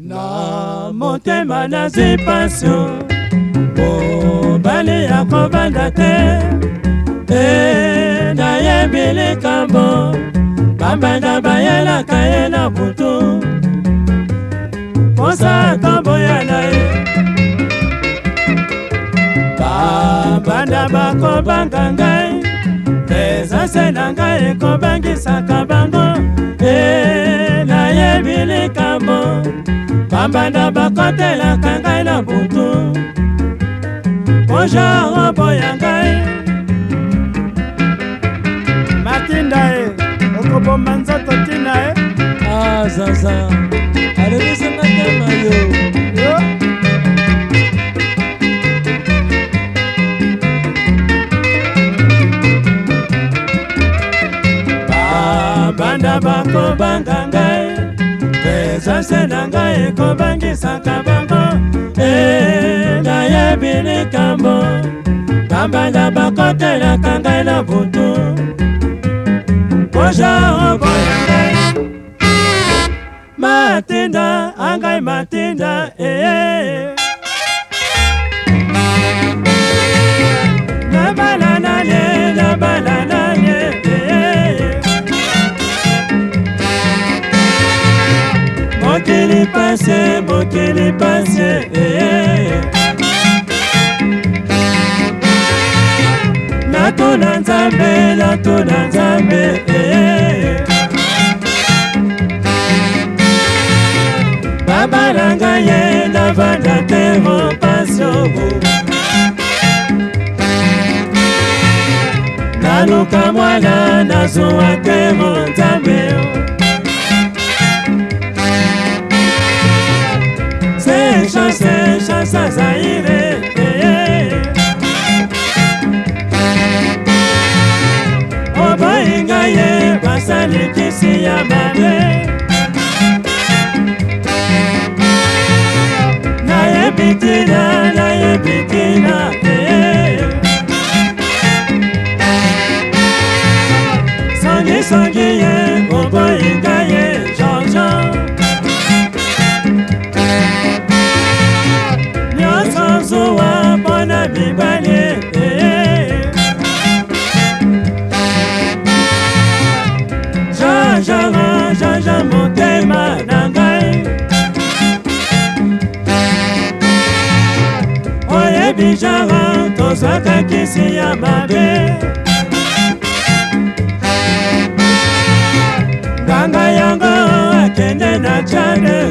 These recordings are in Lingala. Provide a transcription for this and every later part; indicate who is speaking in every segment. Speaker 1: na motema nazwi pasio mobali ya kobanda te e nayebi likambo bambanda bayelaka ye na butu posa akoboya na ye bambanda bakobanga ngai eza se na ngai ekobangisaka mabanda bakotelaka ngai na butu koja robo ya ngai matinda e okoboma nzoto ntina e azaza ah, alelisanga tema yo yo mabanda bakobanga ngai chache na ngai ekobangisaka bango e, nayebi likambo kambala bakotelaka ngai na butu boja oboya ngai matinda angai matinda ee eh, eh. bokili pase bokili pase natuna eh. nzambe natuna nzambe eh. baba na ngai ye navanda te mopasoo naluka mwana nazwa te monzambe chance sa na mibali eh. jean jean motema na ngai oyebi jara tozwaka kisi ya mabe nganga yango akende na chade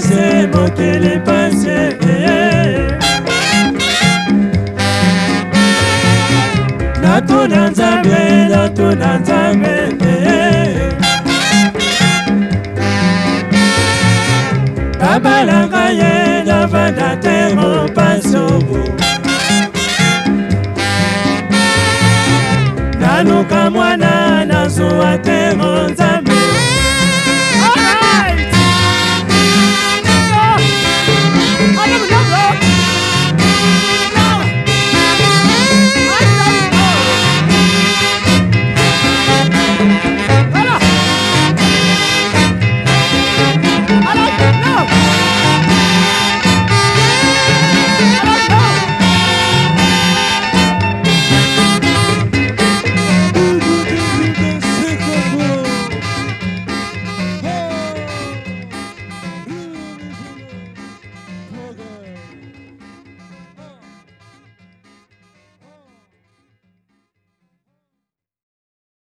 Speaker 1: pase bokili pase natuna eh, eh. nzambe natuna nzambe nabalanga eh. ye navanda te mopasobu naluka mwana nazuwa te mon